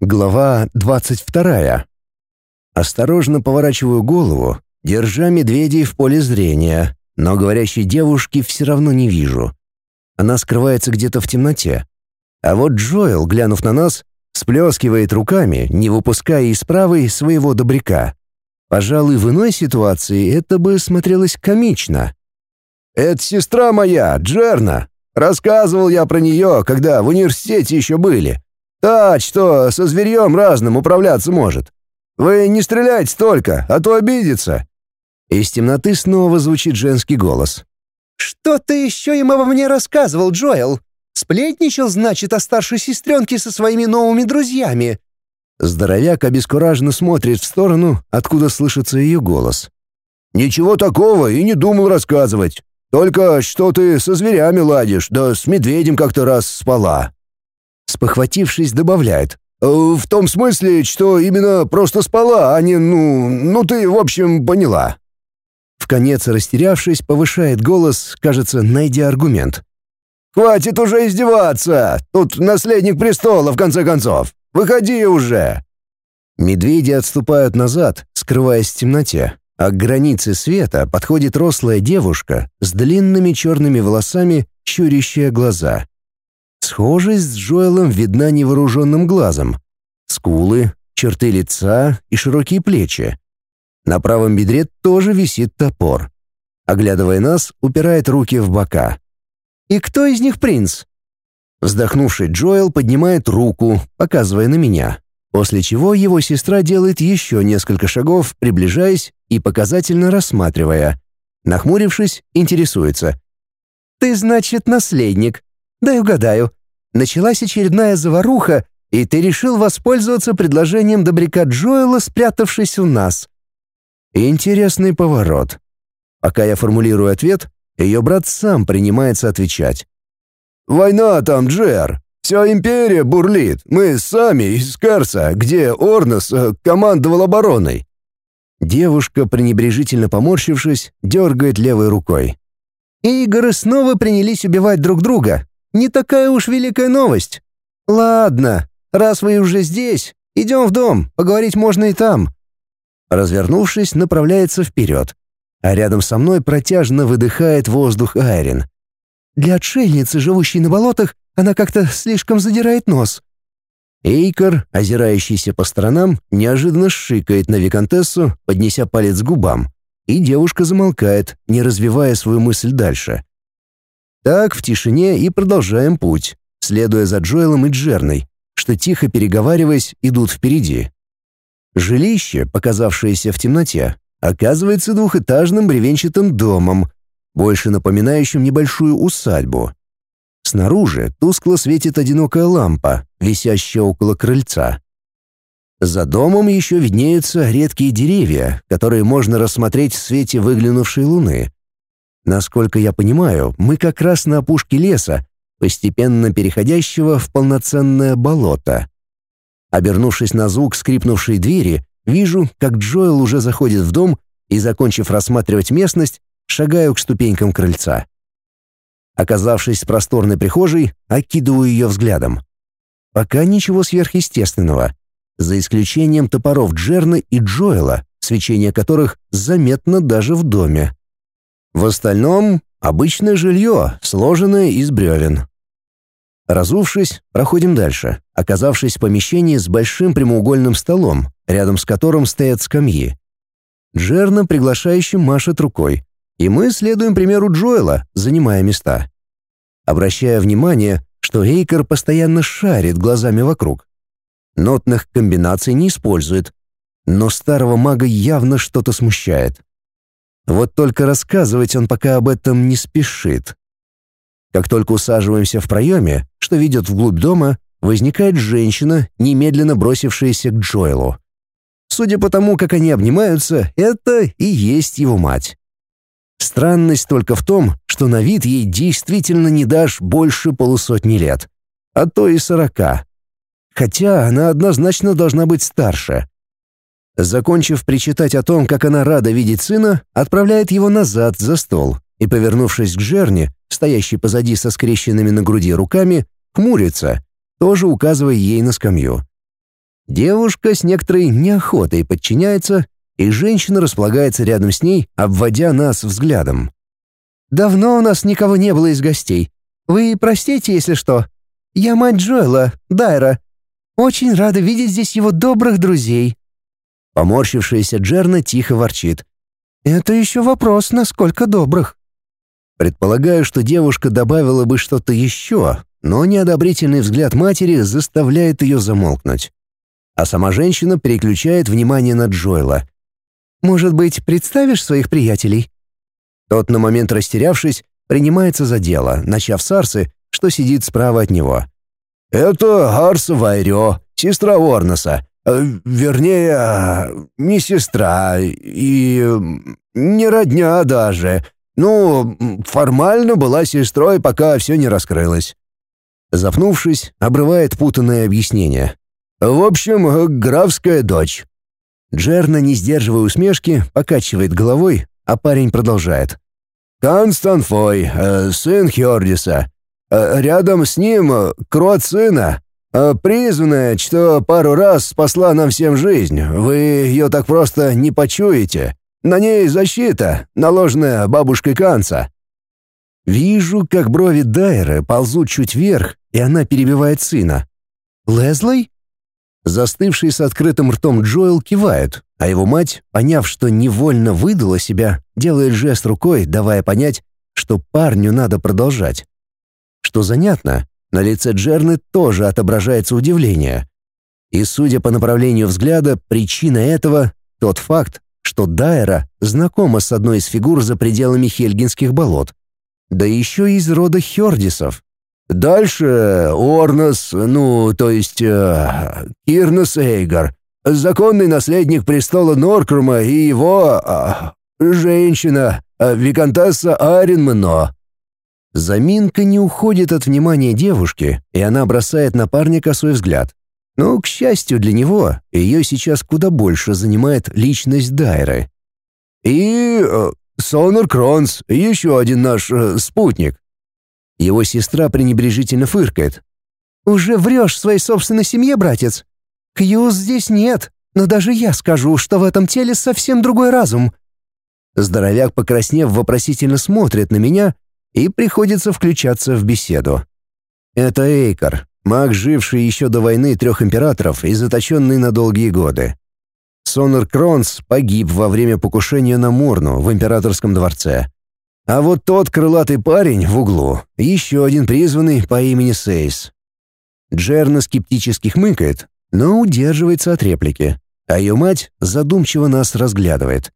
Глава двадцать вторая. Осторожно поворачиваю голову, держа медведей в поле зрения, но говорящей девушки все равно не вижу. Она скрывается где-то в темноте. А вот Джоэл, глянув на нас, сплескивает руками, не выпуская из правой своего добряка. Пожалуй, в иной ситуации это бы смотрелось комично. «Это сестра моя, Джерна. Рассказывал я про нее, когда в университете еще были. Та, что со зверьем разным управляться может. Вы не стреляйте только, а то обидится». Из темноты снова звучит женский голос. «Что ты еще им обо мне рассказывал, Джоэл? Сплетничал, значит, о старшей сестренке со своими новыми друзьями?» Здоровяк обескураженно смотрит в сторону, откуда слышится ее голос. «Ничего такого и не думал рассказывать. Только что ты со зверями ладишь, да с медведем как-то раз спала спохватившись, добавляет. «Э, «В том смысле, что именно просто спала, а не, ну, ну ты, в общем, поняла». В конец растерявшись, повышает голос, кажется, найдя аргумент. «Хватит уже издеваться! Тут наследник престола, в конце концов! Выходи уже!» Медведи отступают назад, скрываясь в темноте, а к границе света подходит рослая девушка с длинными черными волосами, щурящая глаза. Схожесть с Джоэлом видна невооруженным глазом. Скулы, черты лица и широкие плечи. На правом бедре тоже висит топор. Оглядывая нас, упирает руки в бока. «И кто из них принц?» Вздохнувший Джоэл поднимает руку, показывая на меня, после чего его сестра делает еще несколько шагов, приближаясь и показательно рассматривая. Нахмурившись, интересуется. «Ты, значит, наследник. Дай угадаю. Началась очередная заваруха, и ты решил воспользоваться предложением добряка Джоэла, спрятавшись у нас. Интересный поворот. Пока я формулирую ответ, ее брат сам принимается отвечать. «Война там, Джер. Вся империя бурлит. Мы сами из Карса, где Орнос э, командовал обороной». Девушка, пренебрежительно поморщившись, дергает левой рукой. «Игры снова принялись убивать друг друга. Не такая уж великая новость. Ладно, раз вы уже здесь, идем в дом, поговорить можно и там». Развернувшись, направляется вперед. А рядом со мной протяжно выдыхает воздух Айрин. «Для отшельницы, живущей на болотах, она как-то слишком задирает нос». Эйкер, озирающийся по сторонам, неожиданно шикает на виконтессу, поднеся палец к губам. И девушка замолкает, не развивая свою мысль дальше. Так, в тишине и продолжаем путь, следуя за Джоэлом и Джерной, что, тихо переговариваясь, идут впереди. Жилище, показавшееся в темноте, оказывается двухэтажным бревенчатым домом, больше напоминающим небольшую усадьбу. Снаружи тускло светит одинокая лампа, висящая около крыльца. За домом еще виднеются редкие деревья, которые можно рассмотреть в свете выглянувшей луны, Насколько я понимаю, мы как раз на опушке леса, постепенно переходящего в полноценное болото. Обернувшись на звук скрипнувшей двери, вижу, как Джоэл уже заходит в дом и, закончив рассматривать местность, шагаю к ступенькам крыльца. Оказавшись в просторной прихожей, окидываю ее взглядом. Пока ничего сверхъестественного, за исключением топоров Джерны и Джоэла, свечение которых заметно даже в доме. В остальном — обычное жилье, сложенное из бревен. Разувшись, проходим дальше, оказавшись в помещении с большим прямоугольным столом, рядом с которым стоят скамьи. Джерна приглашающим машет рукой, и мы следуем примеру Джоэла, занимая места. Обращая внимание, что Эйкер постоянно шарит глазами вокруг. Нотных комбинаций не использует, но старого мага явно что-то смущает. Вот только рассказывать он пока об этом не спешит. Как только усаживаемся в проеме, что ведет вглубь дома, возникает женщина, немедленно бросившаяся к Джоэлу. Судя по тому, как они обнимаются, это и есть его мать. Странность только в том, что на вид ей действительно не дашь больше полусотни лет, а то и сорока. Хотя она однозначно должна быть старше. Закончив причитать о том, как она рада видеть сына, отправляет его назад за стол и, повернувшись к Жерне, стоящей позади со скрещенными на груди руками, хмурится, тоже указывая ей на скамью. Девушка с некоторой неохотой подчиняется, и женщина располагается рядом с ней, обводя нас взглядом. «Давно у нас никого не было из гостей. Вы простите, если что. Я мать Джоэла, Дайра. Очень рада видеть здесь его добрых друзей». Поморщившаяся Джерна тихо ворчит. «Это еще вопрос, насколько добрых». Предполагаю, что девушка добавила бы что-то еще, но неодобрительный взгляд матери заставляет ее замолкнуть. А сама женщина переключает внимание на Джоэла. «Может быть, представишь своих приятелей?» Тот, на момент растерявшись, принимается за дело, начав с Арсы, что сидит справа от него. «Это Арса Вайрё, сестра Орнеса. Э, вернее, не сестра и не родня даже. Ну, формально была сестрой, пока все не раскрылось». Запнувшись, обрывает путанное объяснение. «В общем, графская дочь». Джерна, не сдерживая усмешки, покачивает головой, а парень продолжает. «Констанфой, э, сын Хьордиса. Э, рядом с ним крот сына, призванная, что пару раз спасла нам всем жизнь. Вы ее так просто не почуете. На ней защита, наложенная бабушкой Канца». Вижу, как брови Дайры ползут чуть вверх, и она перебивает сына. «Лезлой?» Застывший с открытым ртом Джоэл кивает, а его мать, поняв, что невольно выдала себя, делает жест рукой, давая понять, что парню надо продолжать. Что занятно, на лице Джерны тоже отображается удивление. И, судя по направлению взгляда, причина этого — тот факт, что Дайра знакома с одной из фигур за пределами Хельгинских болот. Да еще из рода Хердисов. Дальше Орнос, ну, то есть э, Кирнос Эйгар, законный наследник престола Норкрума и его э, женщина, э, виконтесса Аренмено. Заминка не уходит от внимания девушки, и она бросает на парня косой взгляд. Но, к счастью для него, ее сейчас куда больше занимает личность Дайры. И э, Сонор Кронс, еще один наш э, спутник. Его сестра пренебрежительно фыркает. «Уже врешь своей собственной семье, братец? Кьюз здесь нет, но даже я скажу, что в этом теле совсем другой разум». Здоровяк, покраснев, вопросительно смотрит на меня, и приходится включаться в беседу. Это Эйкар, маг, живший еще до войны трех императоров и заточенный на долгие годы. Сонор Кронс погиб во время покушения на Мурну в императорском дворце. А вот тот крылатый парень в углу — еще один призванный по имени Сейс. Джерна скептически хмыкает, но удерживается от реплики, а ее мать задумчиво нас разглядывает.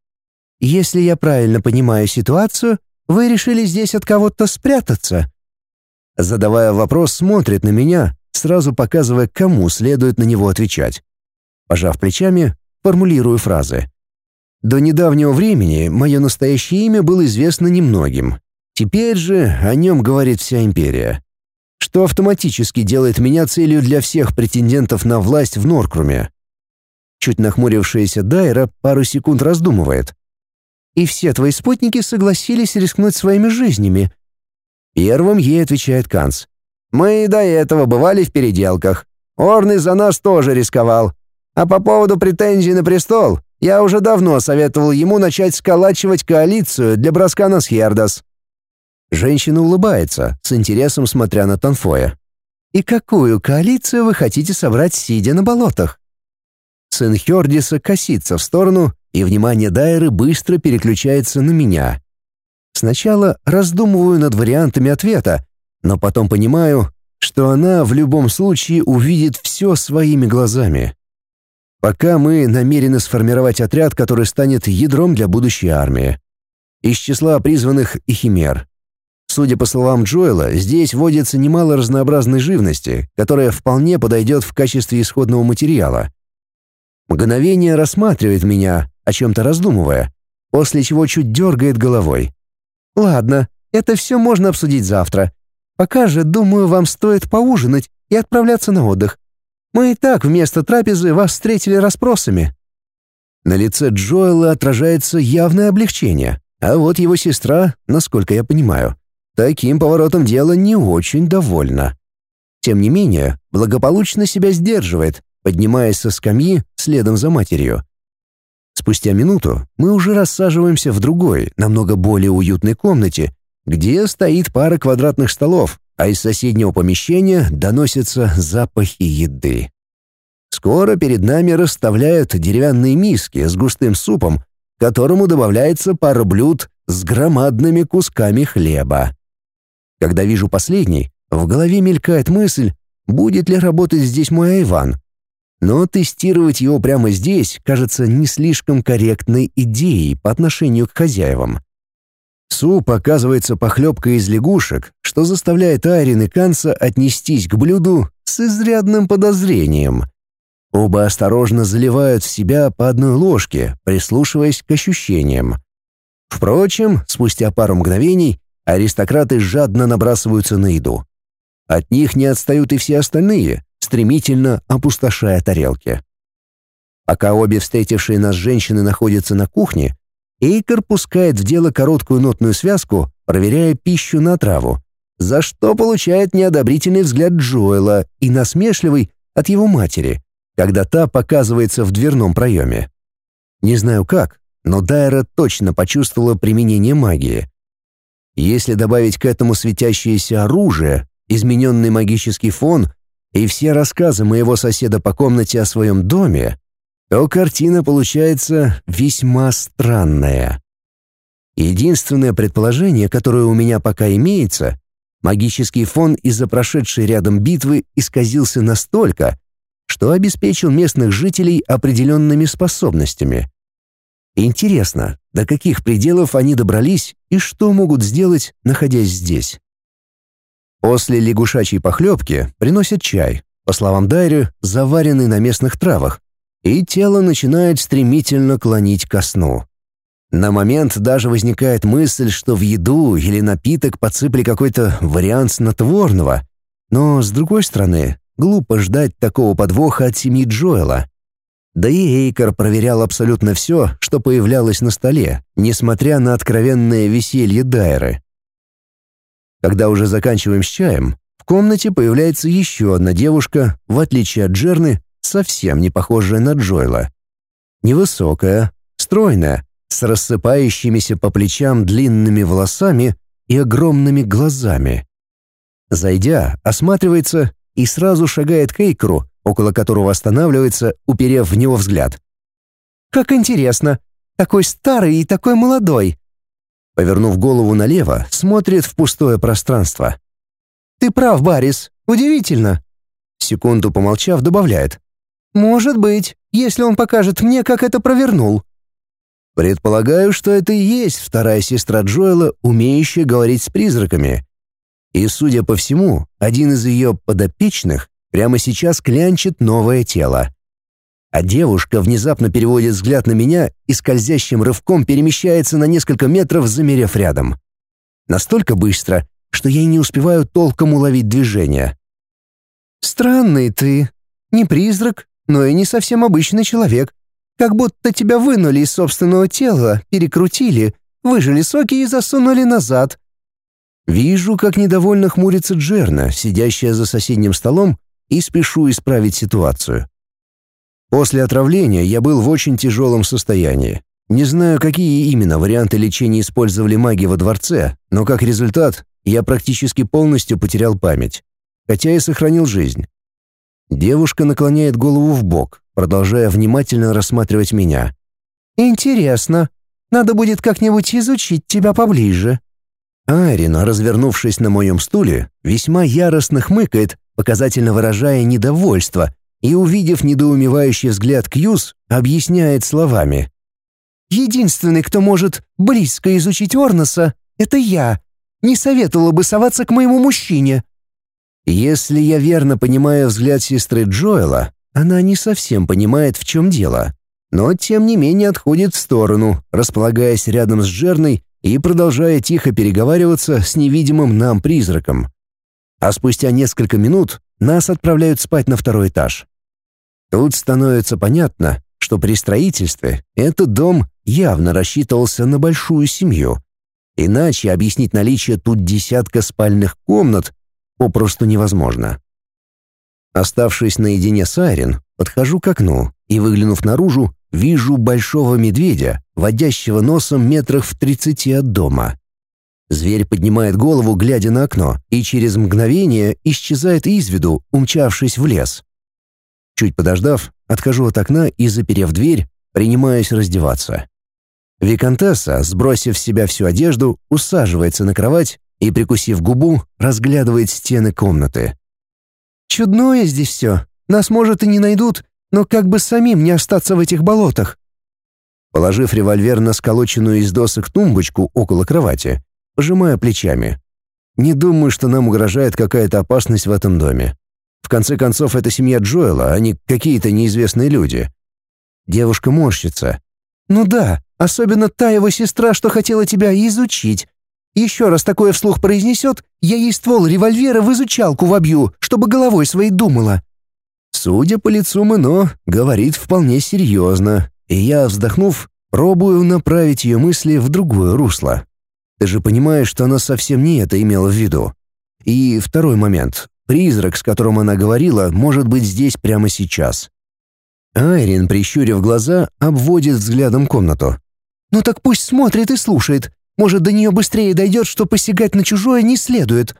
«Если я правильно понимаю ситуацию, вы решили здесь от кого-то спрятаться?» Задавая вопрос, смотрит на меня, сразу показывая, кому следует на него отвечать. Пожав плечами, формулирую фразы. До недавнего времени мое настоящее имя было известно немногим. Теперь же о нем говорит вся империя. Что автоматически делает меня целью для всех претендентов на власть в Норкруме. Чуть нахмурившаяся Дайра пару секунд раздумывает, и все твои спутники согласились рискнуть своими жизнями». Первым ей отвечает Канц. «Мы до этого бывали в переделках. Орны за нас тоже рисковал. А по поводу претензий на престол, я уже давно советовал ему начать сколачивать коалицию для броска на Схердос». Женщина улыбается, с интересом смотря на Танфоя. «И какую коалицию вы хотите собрать, сидя на болотах?» Сын Хердиса косится в сторону, и внимание Дайры быстро переключается на меня. Сначала раздумываю над вариантами ответа, но потом понимаю, что она в любом случае увидит все своими глазами. Пока мы намерены сформировать отряд, который станет ядром для будущей армии. Из числа призванных и химер. Судя по словам Джоэла, здесь водится немало разнообразной живности, которая вполне подойдет в качестве исходного материала. Мгновение рассматривает меня, о чем-то раздумывая, после чего чуть дергает головой. «Ладно, это все можно обсудить завтра. Пока же, думаю, вам стоит поужинать и отправляться на отдых. Мы и так вместо трапезы вас встретили расспросами». На лице Джоэла отражается явное облегчение, а вот его сестра, насколько я понимаю, таким поворотом дела не очень довольна. Тем не менее, благополучно себя сдерживает, поднимаясь со скамьи следом за матерью. Спустя минуту мы уже рассаживаемся в другой, намного более уютной комнате, где стоит пара квадратных столов, а из соседнего помещения доносятся запахи еды. Скоро перед нами расставляют деревянные миски с густым супом, к которому добавляется пара блюд с громадными кусками хлеба. Когда вижу последний, в голове мелькает мысль, будет ли работать здесь мой Иван. Но тестировать его прямо здесь кажется не слишком корректной идеей по отношению к хозяевам. Суп оказывается похлебкой из лягушек, что заставляет Айрин и Канса отнестись к блюду с изрядным подозрением. Оба осторожно заливают в себя по одной ложке, прислушиваясь к ощущениям. Впрочем, спустя пару мгновений аристократы жадно набрасываются на еду. От них не отстают и все остальные, стремительно опустошая тарелки. Пока обе встретившие нас женщины находятся на кухне, Эйкер пускает в дело короткую нотную связку, проверяя пищу на траву, за что получает неодобрительный взгляд Джоэла и насмешливый от его матери, когда та показывается в дверном проеме. Не знаю как, но Дайра точно почувствовала применение магии. Если добавить к этому светящееся оружие, измененный магический фон и все рассказы моего соседа по комнате о своем доме, то картина получается весьма странная. Единственное предположение, которое у меня пока имеется, магический фон из-за прошедшей рядом битвы исказился настолько, что обеспечил местных жителей определенными способностями. Интересно, до каких пределов они добрались и что могут сделать, находясь здесь. После лягушачьей похлебки приносят чай, по словам Дайри, заваренный на местных травах, и тело начинает стремительно клонить ко сну. На момент даже возникает мысль, что в еду или напиток подсыпали какой-то вариант снотворного, но, с другой стороны, глупо ждать такого подвоха от семьи Джоэла. Да и Эйкер проверял абсолютно все, что появлялось на столе, несмотря на откровенное веселье Дайры. Когда уже заканчиваем с чаем, в комнате появляется еще одна девушка, в отличие от Джерны, совсем не похожая на Джойла. Невысокая, стройная, с рассыпающимися по плечам длинными волосами и огромными глазами. Зайдя, осматривается и сразу шагает к Эйкру, около которого останавливается, уперев в него взгляд. «Как интересно! Такой старый и такой молодой!» Повернув голову налево, смотрит в пустое пространство. «Ты прав, Барис, удивительно!» Секунду помолчав, добавляет. «Может быть, если он покажет мне, как это провернул». Предполагаю, что это и есть вторая сестра Джоэла, умеющая говорить с призраками. И, судя по всему, один из ее подопечных прямо сейчас клянчит новое тело. А девушка внезапно переводит взгляд на меня и скользящим рывком перемещается на несколько метров, замерев рядом. Настолько быстро, что я не успеваю толком уловить движение. «Странный ты. Не призрак, но и не совсем обычный человек. Как будто тебя вынули из собственного тела, перекрутили, выжили соки и засунули назад». Вижу, как недовольно хмурится Джерна, сидящая за соседним столом, и спешу исправить ситуацию. После отравления я был в очень тяжелом состоянии. Не знаю, какие именно варианты лечения использовали маги во дворце, но как результат я практически полностью потерял память, хотя и сохранил жизнь. Девушка наклоняет голову в бок, продолжая внимательно рассматривать меня. «Интересно. Надо будет как-нибудь изучить тебя поближе». Арина, развернувшись на моем стуле, весьма яростно хмыкает, показательно выражая недовольство, и, увидев недоумевающий взгляд Кьюз, объясняет словами. «Единственный, кто может близко изучить Орноса, это я. Не советовала бы соваться к моему мужчине». Если я верно понимаю взгляд сестры Джоэла, она не совсем понимает, в чем дело, но тем не менее отходит в сторону, располагаясь рядом с Джерной и продолжая тихо переговариваться с невидимым нам призраком. А спустя несколько минут нас отправляют спать на второй этаж. Тут становится понятно, что при строительстве этот дом явно рассчитывался на большую семью. Иначе объяснить наличие тут десятка спальных комнат попросту невозможно. Оставшись наедине с Айрин, подхожу к окну и, выглянув наружу, вижу большого медведя, водящего носом метрах в тридцати от дома. Зверь поднимает голову, глядя на окно, и через мгновение исчезает из виду, умчавшись в лес. Чуть подождав, отхожу от окна и, заперев дверь, принимаюсь раздеваться. Викантесса, сбросив с себя всю одежду, усаживается на кровать и, прикусив губу, разглядывает стены комнаты. «Чудное здесь все. Нас, может, и не найдут, но как бы самим не остаться в этих болотах?» Положив револьвер на сколоченную из досок тумбочку около кровати, пожимая плечами. «Не думаю, что нам угрожает какая-то опасность в этом доме. В конце концов, это семья Джоэла, а не какие-то неизвестные люди». Девушка морщится. «Ну да, особенно та его сестра, что хотела тебя изучить. Еще раз такое вслух произнесет, я ей ствол револьвера в изучалку вобью, чтобы головой своей думала». Судя по лицу Мэно, говорит вполне серьезно, и я, вздохнув, пробую направить ее мысли в другое русло. Ты же понимаешь, что она совсем не это имела в виду. И второй момент. Призрак, с которым она говорила, может быть здесь прямо сейчас. Айрин, прищурив глаза, обводит взглядом комнату. «Ну так пусть смотрит и слушает. Может, до нее быстрее дойдет, что посягать на чужое не следует».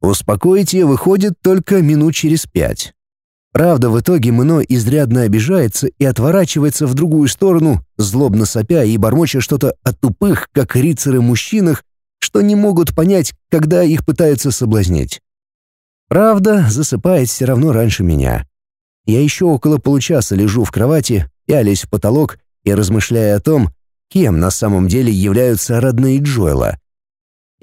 Успокоить ее выходит только минут через пять. Правда, в итоге Мно изрядно обижается и отворачивается в другую сторону, злобно сопя и бормоча что-то о тупых, как рицары мужчинах, что не могут понять, когда их пытаются соблазнить. Правда, засыпает все равно раньше меня. Я еще около получаса лежу в кровати, пялясь в потолок и размышляя о том, кем на самом деле являются родные Джоэла.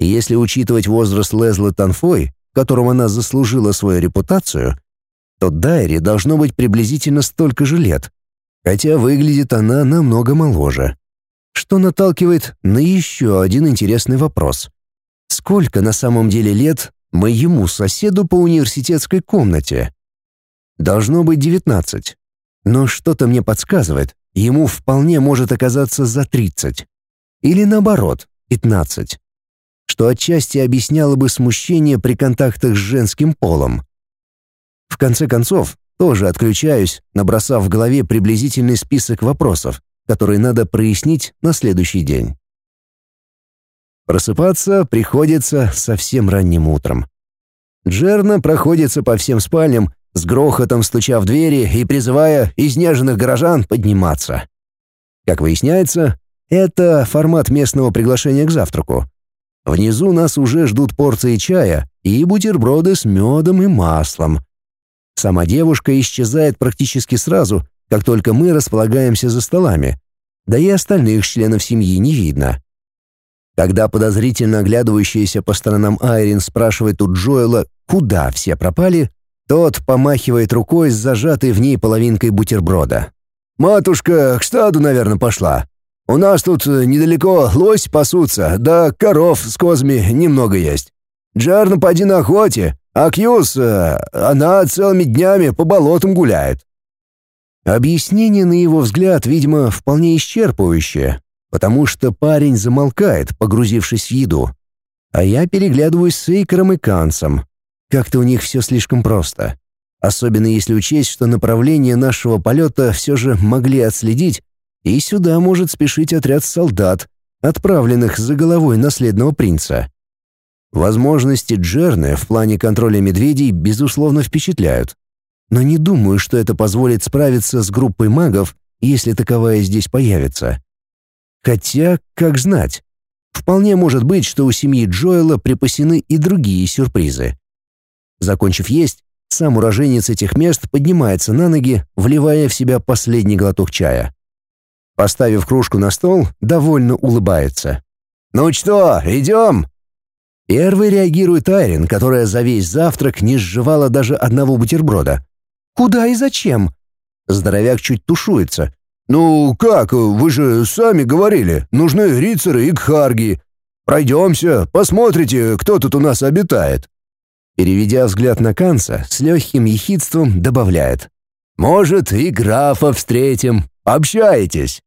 Если учитывать возраст Лезлы Танфой, в котором она заслужила свою репутацию — то Дайри должно быть приблизительно столько же лет, хотя выглядит она намного моложе. Что наталкивает на еще один интересный вопрос. Сколько на самом деле лет моему соседу по университетской комнате? Должно быть 19. Но что-то мне подсказывает, ему вполне может оказаться за 30. Или наоборот, 15. Что отчасти объясняло бы смущение при контактах с женским полом. В конце концов, тоже отключаюсь, набросав в голове приблизительный список вопросов, которые надо прояснить на следующий день. Просыпаться приходится совсем ранним утром. Джерна проходится по всем спальням, с грохотом стуча в двери и призывая изнеженных горожан подниматься. Как выясняется, это формат местного приглашения к завтраку. Внизу нас уже ждут порции чая и бутерброды с медом и маслом, Сама девушка исчезает практически сразу, как только мы располагаемся за столами. Да и остальных членов семьи не видно. Когда подозрительно оглядывающаяся по сторонам Айрин спрашивает у Джоэла, куда все пропали, тот помахивает рукой с зажатой в ней половинкой бутерброда. «Матушка к стаду, наверное, пошла. У нас тут недалеко лось пасутся, да коров с козами немного есть. Джарна поди на охоте, а Кьюс, э, она целыми днями по болотам гуляет». Объяснение, на его взгляд, видимо, вполне исчерпывающее, потому что парень замолкает, погрузившись в еду. А я переглядываюсь с Эйкером и Кансом. Как-то у них все слишком просто. Особенно если учесть, что направление нашего полета все же могли отследить, и сюда может спешить отряд солдат, отправленных за головой наследного принца. Возможности Джерны в плане контроля медведей, безусловно, впечатляют. Но не думаю, что это позволит справиться с группой магов, если таковая здесь появится. Хотя, как знать. Вполне может быть, что у семьи Джоэла припасены и другие сюрпризы. Закончив есть, сам уроженец этих мест поднимается на ноги, вливая в себя последний глоток чая. Поставив кружку на стол, довольно улыбается. «Ну что, идем?» Первый реагирует Айрин, которая за весь завтрак не сживала даже одного бутерброда. «Куда и зачем?» Здоровяк чуть тушуется. «Ну как, вы же сами говорили, нужны рицеры и кхарги. Пройдемся, посмотрите, кто тут у нас обитает». Переведя взгляд на Канца, с легким ехидством добавляет. «Может, и графа встретим. Общаетесь».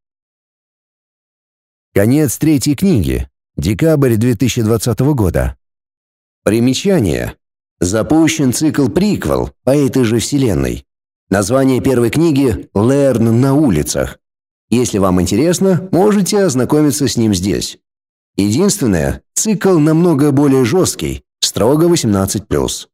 Конец третьей книги. Декабрь 2020 года. Примечание. Запущен цикл «Приквел» по этой же вселенной. Название первой книги «Лерн на улицах». Если вам интересно, можете ознакомиться с ним здесь. Единственное, цикл намного более жесткий, строго 18+.